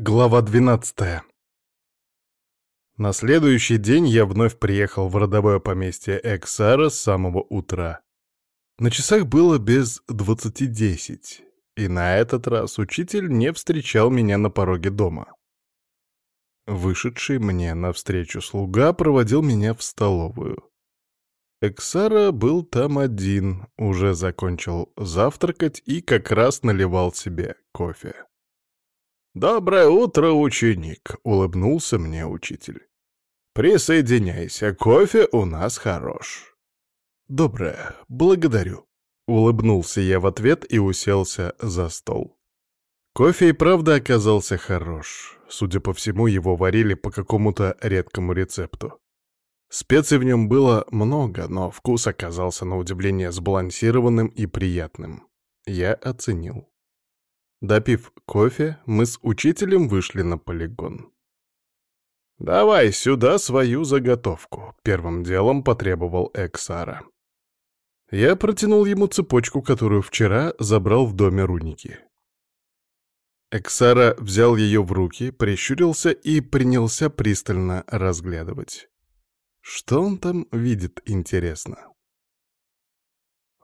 Глава 12 На следующий день я вновь приехал в родовое поместье Эксара с самого утра. На часах было без двадцати десять, и на этот раз учитель не встречал меня на пороге дома. Вышедший мне навстречу слуга проводил меня в столовую. Эксара был там один, уже закончил завтракать и как раз наливал себе кофе. «Доброе утро, ученик!» — улыбнулся мне учитель. «Присоединяйся, кофе у нас хорош». «Доброе, благодарю», — улыбнулся я в ответ и уселся за стол. Кофе и правда оказался хорош. Судя по всему, его варили по какому-то редкому рецепту. Специй в нем было много, но вкус оказался на удивление сбалансированным и приятным. Я оценил. Допив кофе, мы с учителем вышли на полигон. «Давай сюда свою заготовку», — первым делом потребовал Эксара. Я протянул ему цепочку, которую вчера забрал в доме Руники. Эксара взял ее в руки, прищурился и принялся пристально разглядывать. Что он там видит, интересно?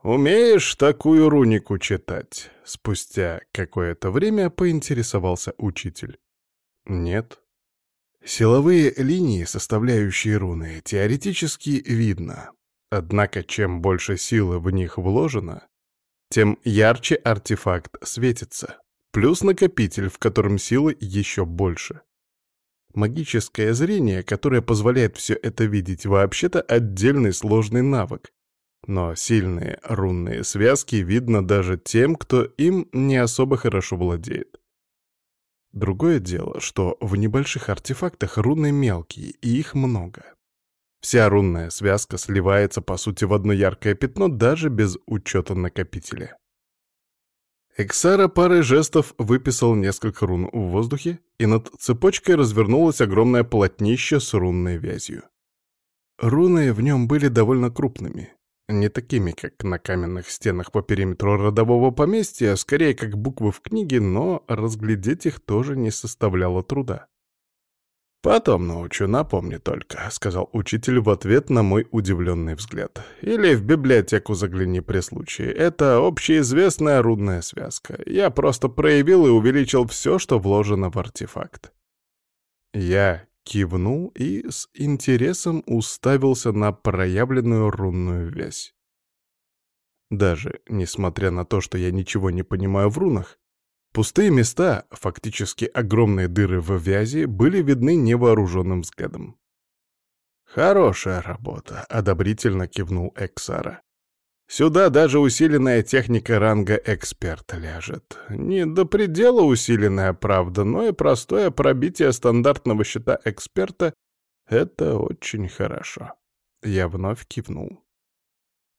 «Умеешь такую рунику читать?» Спустя какое-то время поинтересовался учитель. «Нет». Силовые линии, составляющие руны, теоретически видно. Однако чем больше силы в них вложено, тем ярче артефакт светится. Плюс накопитель, в котором силы еще больше. Магическое зрение, которое позволяет все это видеть, вообще-то отдельный сложный навык, но сильные рунные связки видно даже тем, кто им не особо хорошо владеет. Другое дело, что в небольших артефактах руны мелкие, и их много. Вся рунная связка сливается, по сути, в одно яркое пятно даже без учета накопителя. Эксара парой жестов выписал несколько рун в воздухе, и над цепочкой развернулось огромное полотнище с рунной вязью. Руны в нем были довольно крупными, не такими, как на каменных стенах по периметру родового поместья, а скорее как буквы в книге, но разглядеть их тоже не составляло труда. «Потом научу, напомни только», — сказал учитель в ответ на мой удивленный взгляд. «Или в библиотеку загляни при случае. Это общеизвестная рудная связка. Я просто проявил и увеличил все, что вложено в артефакт». Я кивнул и с интересом уставился на проявленную рунную вязь. Даже несмотря на то, что я ничего не понимаю в рунах, пустые места, фактически огромные дыры в вязи, были видны невооруженным взглядом. «Хорошая работа», — одобрительно кивнул Эксара. Сюда даже усиленная техника ранга эксперта ляжет. Не до предела усиленная, правда, но и простое пробитие стандартного щита эксперта — это очень хорошо. Я вновь кивнул.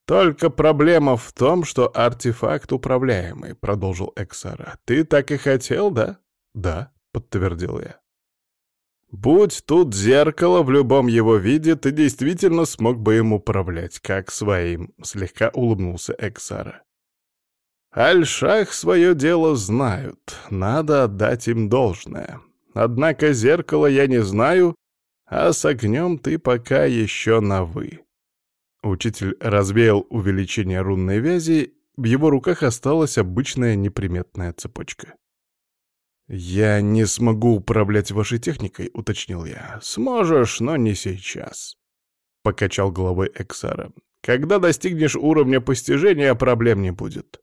«Только проблема в том, что артефакт управляемый», — продолжил Эксара. «Ты так и хотел, да?» «Да», — подтвердил я. Будь тут зеркало в любом его виде, ты действительно смог бы им управлять, как своим, — слегка улыбнулся Эксара. Альшах свое дело знают, надо отдать им должное. Однако зеркало я не знаю, а с огнем ты пока еще на «вы». Учитель развеял увеличение рунной вязи, в его руках осталась обычная неприметная цепочка. «Я не смогу управлять вашей техникой», — уточнил я. «Сможешь, но не сейчас», — покачал головой Эксара. «Когда достигнешь уровня постижения, проблем не будет».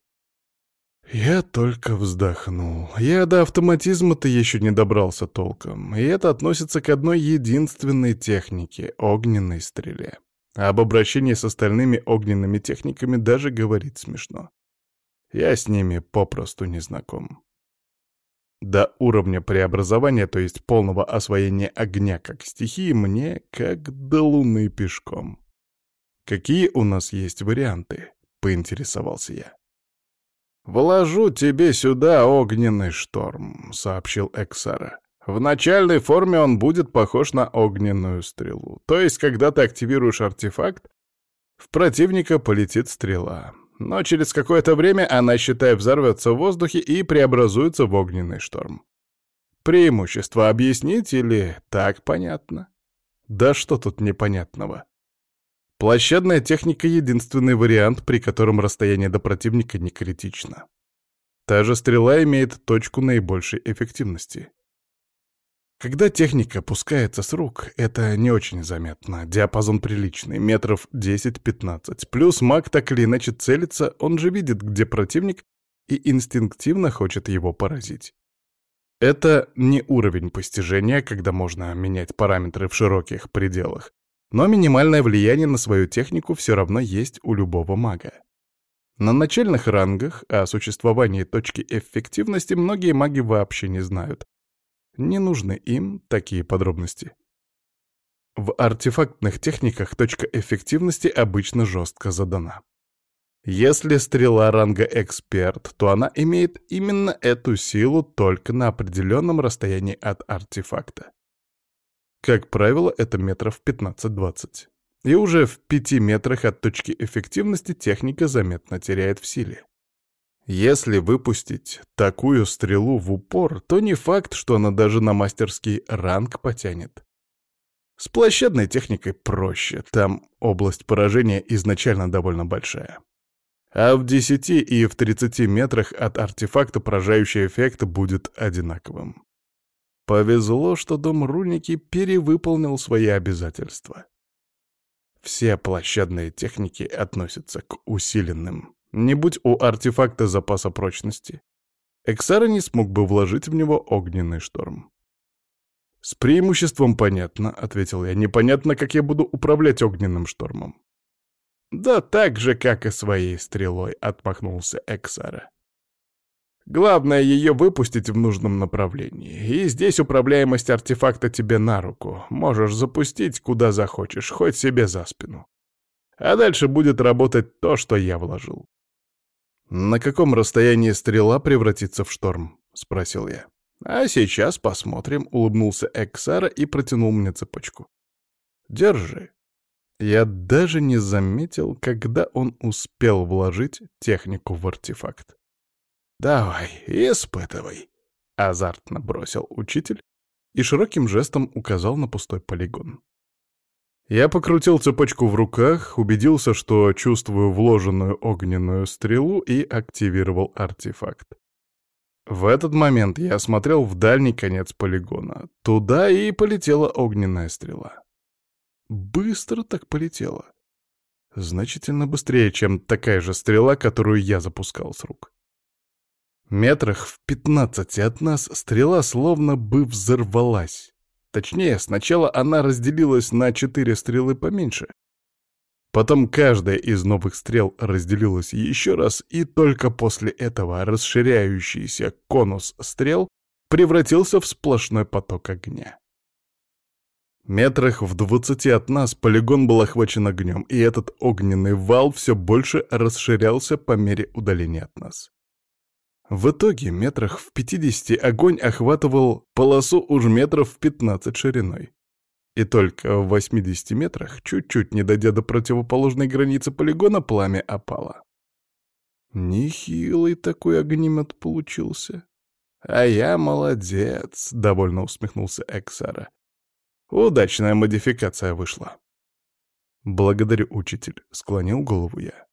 Я только вздохнул. Я до автоматизма-то еще не добрался толком, и это относится к одной единственной технике — огненной стреле. Об обращении с остальными огненными техниками даже говорить смешно. Я с ними попросту не знаком. До уровня преобразования, то есть полного освоения огня как стихии, мне как до луны пешком. «Какие у нас есть варианты?» — поинтересовался я. «Вложу тебе сюда огненный шторм», — сообщил Эксара. «В начальной форме он будет похож на огненную стрелу. То есть, когда ты активируешь артефакт, в противника полетит стрела но через какое-то время она, считай, взорвется в воздухе и преобразуется в огненный шторм. Преимущество объяснить или так понятно? Да что тут непонятного? Площадная техника — единственный вариант, при котором расстояние до противника не критично. Та же стрела имеет точку наибольшей эффективности. Когда техника пускается с рук, это не очень заметно. Диапазон приличный, метров 10-15. Плюс маг так или иначе целится, он же видит, где противник, и инстинктивно хочет его поразить. Это не уровень постижения, когда можно менять параметры в широких пределах, но минимальное влияние на свою технику все равно есть у любого мага. На начальных рангах о существовании точки эффективности многие маги вообще не знают, не нужны им такие подробности. В артефактных техниках точка эффективности обычно жестко задана. Если стрела ранга «Эксперт», то она имеет именно эту силу только на определенном расстоянии от артефакта. Как правило, это метров 15-20. И уже в пяти метрах от точки эффективности техника заметно теряет в силе. Если выпустить такую стрелу в упор, то не факт, что она даже на мастерский ранг потянет. С площадной техникой проще, там область поражения изначально довольно большая. А в 10 и в 30 метрах от артефакта поражающий эффект будет одинаковым. Повезло, что дом Руники перевыполнил свои обязательства. Все площадные техники относятся к усиленным. Не будь у артефакта запаса прочности, Эксара не смог бы вложить в него огненный шторм. «С преимуществом понятно», — ответил я. «Непонятно, как я буду управлять огненным штормом». «Да так же, как и своей стрелой», — отмахнулся Эксара. «Главное ее выпустить в нужном направлении. И здесь управляемость артефакта тебе на руку. Можешь запустить куда захочешь, хоть себе за спину. А дальше будет работать то, что я вложил. «На каком расстоянии стрела превратится в шторм?» — спросил я. «А сейчас посмотрим», — улыбнулся Эксара и протянул мне цепочку. «Держи». Я даже не заметил, когда он успел вложить технику в артефакт. «Давай, испытывай», — азартно бросил учитель и широким жестом указал на пустой полигон. Я покрутил цепочку в руках, убедился, что чувствую вложенную огненную стрелу и активировал артефакт. В этот момент я смотрел в дальний конец полигона. Туда и полетела огненная стрела. Быстро так полетела. Значительно быстрее, чем такая же стрела, которую я запускал с рук. Метрах в пятнадцати от нас стрела словно бы взорвалась. Точнее, сначала она разделилась на четыре стрелы поменьше. Потом каждая из новых стрел разделилась еще раз, и только после этого расширяющийся конус стрел превратился в сплошной поток огня. Метрах в двадцати от нас полигон был охвачен огнем, и этот огненный вал все больше расширялся по мере удаления от нас. В итоге метрах в 50 огонь охватывал полосу уж метров в 15 шириной. И только в 80 метрах, чуть-чуть не дойдя до противоположной границы полигона, пламя опало. Нехилый такой огнемет получился. «А я молодец», — довольно усмехнулся Эксара. «Удачная модификация вышла». «Благодарю, учитель», — склонил голову я.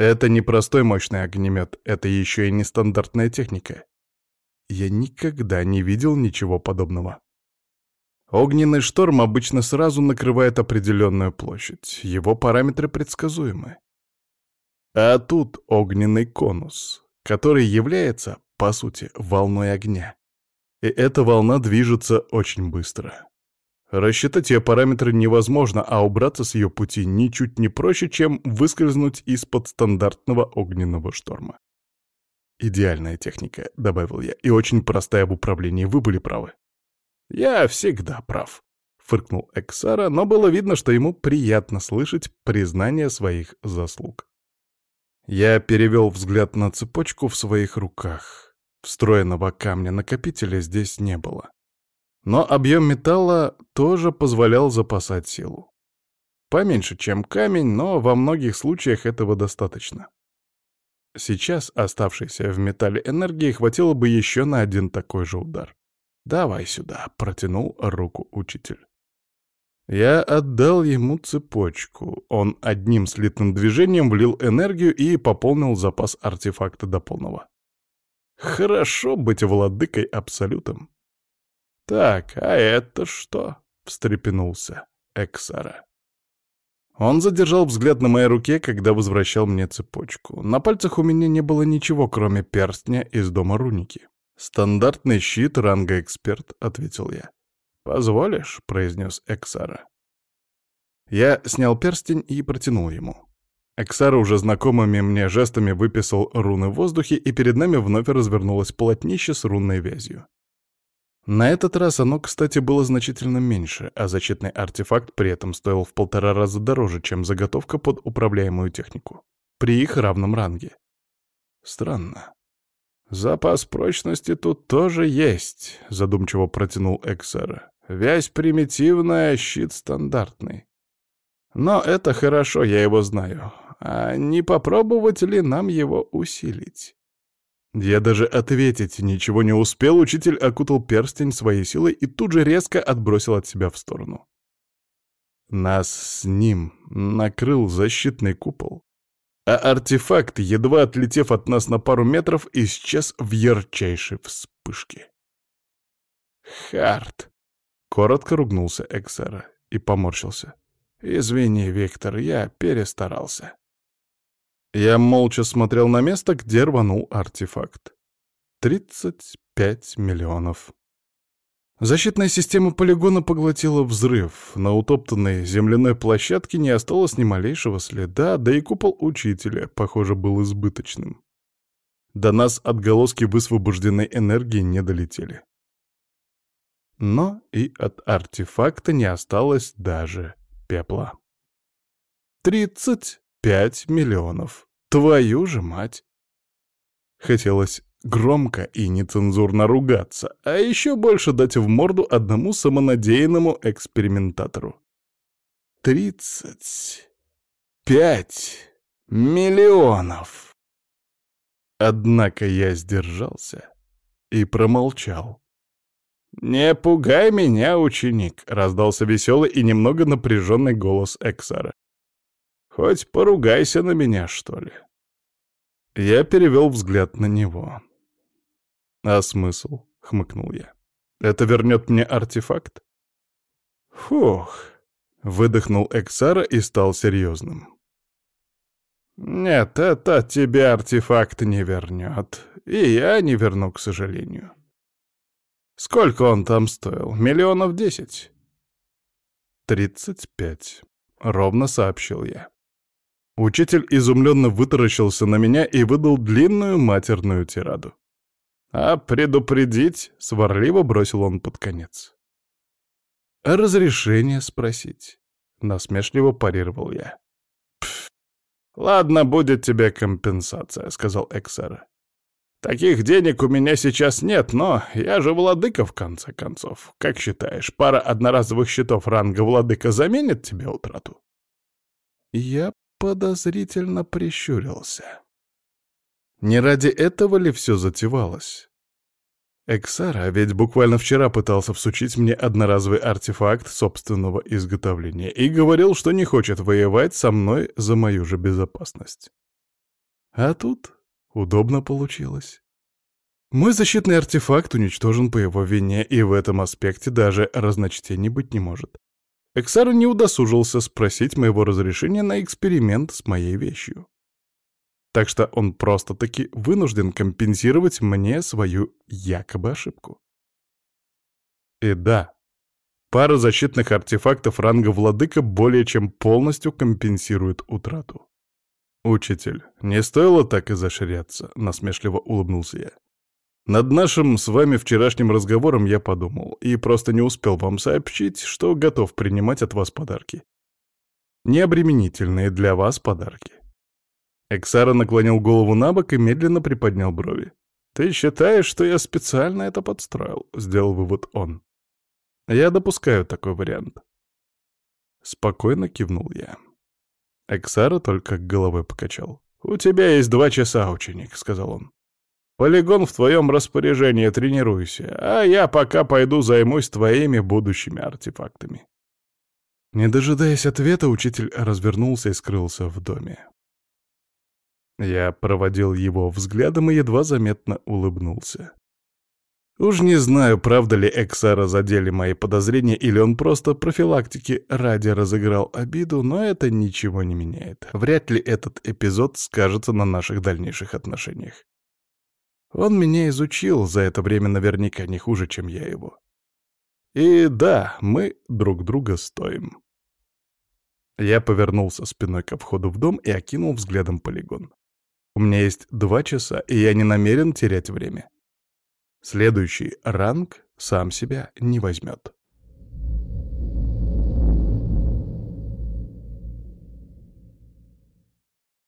Это не простой мощный огнемет, это еще и нестандартная техника. Я никогда не видел ничего подобного. Огненный шторм обычно сразу накрывает определенную площадь, его параметры предсказуемы. А тут огненный конус, который является, по сути, волной огня. И эта волна движется очень быстро. Рассчитать ее параметры невозможно, а убраться с ее пути ничуть не проще, чем выскользнуть из-под стандартного огненного шторма. «Идеальная техника», — добавил я, — «и очень простая в управлении. Вы были правы». «Я всегда прав», — фыркнул Эксара, но было видно, что ему приятно слышать признание своих заслуг. Я перевел взгляд на цепочку в своих руках. Встроенного камня-накопителя здесь не было. Но объем металла тоже позволял запасать силу. Поменьше, чем камень, но во многих случаях этого достаточно. Сейчас оставшейся в металле энергии хватило бы еще на один такой же удар. «Давай сюда», — протянул руку учитель. Я отдал ему цепочку. Он одним слитным движением влил энергию и пополнил запас артефакта до полного. Хорошо быть владыкой Абсолютом. «Так, а это что?» — встрепенулся Эксара. Он задержал взгляд на моей руке, когда возвращал мне цепочку. На пальцах у меня не было ничего, кроме перстня из дома Руники. «Стандартный щит ранга эксперт», — ответил я. «Позволишь?» — произнес Эксара. Я снял перстень и протянул ему. Эксара уже знакомыми мне жестами выписал руны в воздухе, и перед нами вновь развернулось полотнище с рунной вязью. На этот раз оно, кстати, было значительно меньше, а защитный артефакт при этом стоил в полтора раза дороже, чем заготовка под управляемую технику. При их равном ранге. Странно. «Запас прочности тут тоже есть», — задумчиво протянул Эксера. «Вязь примитивная, щит стандартный. Но это хорошо, я его знаю. А не попробовать ли нам его усилить?» Я даже ответить ничего не успел, учитель окутал перстень своей силой и тут же резко отбросил от себя в сторону. Нас с ним накрыл защитный купол, а артефакт, едва отлетев от нас на пару метров, исчез в ярчайшей вспышке. «Харт!» — коротко ругнулся Эксера и поморщился. «Извини, Виктор, я перестарался». Я молча смотрел на место, где рванул артефакт. Тридцать пять миллионов. Защитная система полигона поглотила взрыв. На утоптанной земляной площадке не осталось ни малейшего следа, да и купол учителя, похоже, был избыточным. До нас отголоски высвобожденной энергии не долетели. Но и от артефакта не осталось даже пепла. Тридцать пять миллионов. Твою же мать! Хотелось громко и нецензурно ругаться, а еще больше дать в морду одному самонадеянному экспериментатору. Тридцать пять миллионов! Однако я сдержался и промолчал. «Не пугай меня, ученик!» — раздался веселый и немного напряженный голос Эксара. «Хоть поругайся на меня, что ли!» Я перевел взгляд на него. «А смысл?» — хмыкнул я. «Это вернет мне артефакт?» «Фух!» — выдохнул Эксара и стал серьезным. «Нет, это тебе артефакт не вернет. И я не верну, к сожалению. Сколько он там стоил? Миллионов десять?» «Тридцать пять», — ровно сообщил я. Учитель изумленно вытаращился на меня и выдал длинную матерную тираду. «А предупредить?» — сварливо бросил он под конец. «Разрешение спросить?» — насмешливо парировал я. «Пф, ладно, будет тебе компенсация», — сказал Эксера. «Таких денег у меня сейчас нет, но я же владыка, в конце концов. Как считаешь, пара одноразовых счетов ранга владыка заменит тебе утрату?» Я подозрительно прищурился. Не ради этого ли все затевалось? Эксара ведь буквально вчера пытался всучить мне одноразовый артефакт собственного изготовления и говорил, что не хочет воевать со мной за мою же безопасность. А тут удобно получилось. Мой защитный артефакт уничтожен по его вине, и в этом аспекте даже разночтений быть не может. Эксара не удосужился спросить моего разрешения на эксперимент с моей вещью так что он просто-таки вынужден компенсировать мне свою якобы ошибку. И да, пара защитных артефактов ранга владыка более чем полностью компенсирует утрату. «Учитель, не стоило так изощряться», — насмешливо улыбнулся я. «Над нашим с вами вчерашним разговором я подумал и просто не успел вам сообщить, что готов принимать от вас подарки. Необременительные для вас подарки. Эксара наклонил голову на бок и медленно приподнял брови. «Ты считаешь, что я специально это подстроил?» — сделал вывод он. «Я допускаю такой вариант». Спокойно кивнул я. Эксара только головой покачал. «У тебя есть два часа, ученик», — сказал он. Полигон в твоем распоряжении, тренируйся, а я пока пойду займусь твоими будущими артефактами». Не дожидаясь ответа, учитель развернулся и скрылся в доме. Я проводил его взглядом и едва заметно улыбнулся. Уж не знаю, правда ли Эксара задели мои подозрения, или он просто профилактики ради разыграл обиду, но это ничего не меняет. Вряд ли этот эпизод скажется на наших дальнейших отношениях. Он меня изучил за это время наверняка не хуже, чем я его. И да, мы друг друга стоим. Я повернулся спиной ко входу в дом и окинул взглядом полигон. У меня есть два часа, и я не намерен терять время. Следующий ранг сам себя не возьмет.